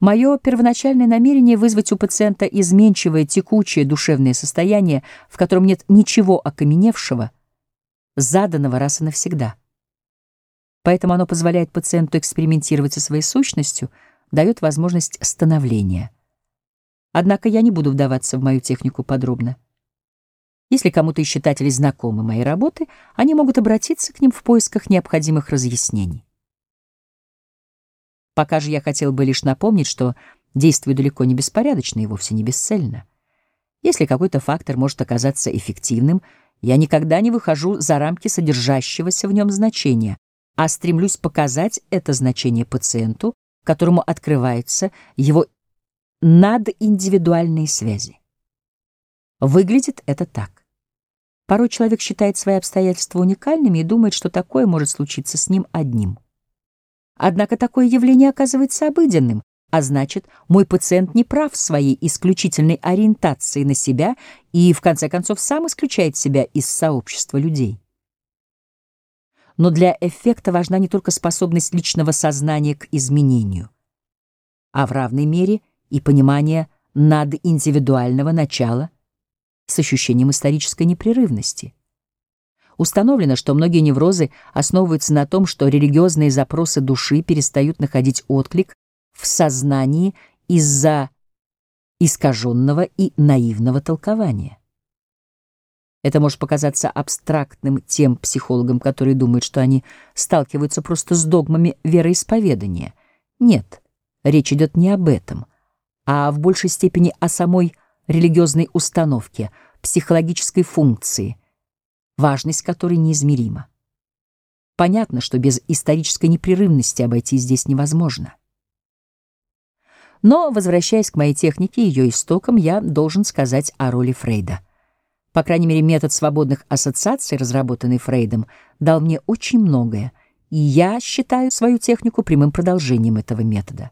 Мое первоначальное намерение вызвать у пациента изменчивое, текучее душевное состояние, в котором нет ничего окаменевшего, заданного раз и навсегда. Поэтому оно позволяет пациенту экспериментировать со своей сущностью, дает возможность становления. Однако я не буду вдаваться в мою технику подробно. Если кому-то из читателей знакомы мои работы, они могут обратиться к ним в поисках необходимых разъяснений. Пока же я хотел бы лишь напомнить, что действую далеко не беспорядочно и вовсе не бесцельно. Если какой-то фактор может оказаться эффективным, я никогда не выхожу за рамки содержащегося в нем значения, а стремлюсь показать это значение пациенту, которому открываются его надиндивидуальные связи. Выглядит это так. Порой человек считает свои обстоятельства уникальными и думает, что такое может случиться с ним одним. Однако такое явление оказывается обыденным, а значит, мой пациент не прав в своей исключительной ориентации на себя и, в конце концов, сам исключает себя из сообщества людей. Но для эффекта важна не только способность личного сознания к изменению, а в равной мере и понимание надиндивидуального начала — с ощущением исторической непрерывности. Установлено, что многие неврозы основываются на том, что религиозные запросы души перестают находить отклик в сознании из-за искаженного и наивного толкования. Это может показаться абстрактным тем психологам, которые думают, что они сталкиваются просто с догмами вероисповедания. Нет, речь идет не об этом, а в большей степени о самой религиозной установке, психологической функции, важность которой неизмерима. Понятно, что без исторической непрерывности обойти здесь невозможно. Но, возвращаясь к моей технике и ее истокам, я должен сказать о роли Фрейда. По крайней мере, метод свободных ассоциаций, разработанный Фрейдом, дал мне очень многое, и я считаю свою технику прямым продолжением этого метода.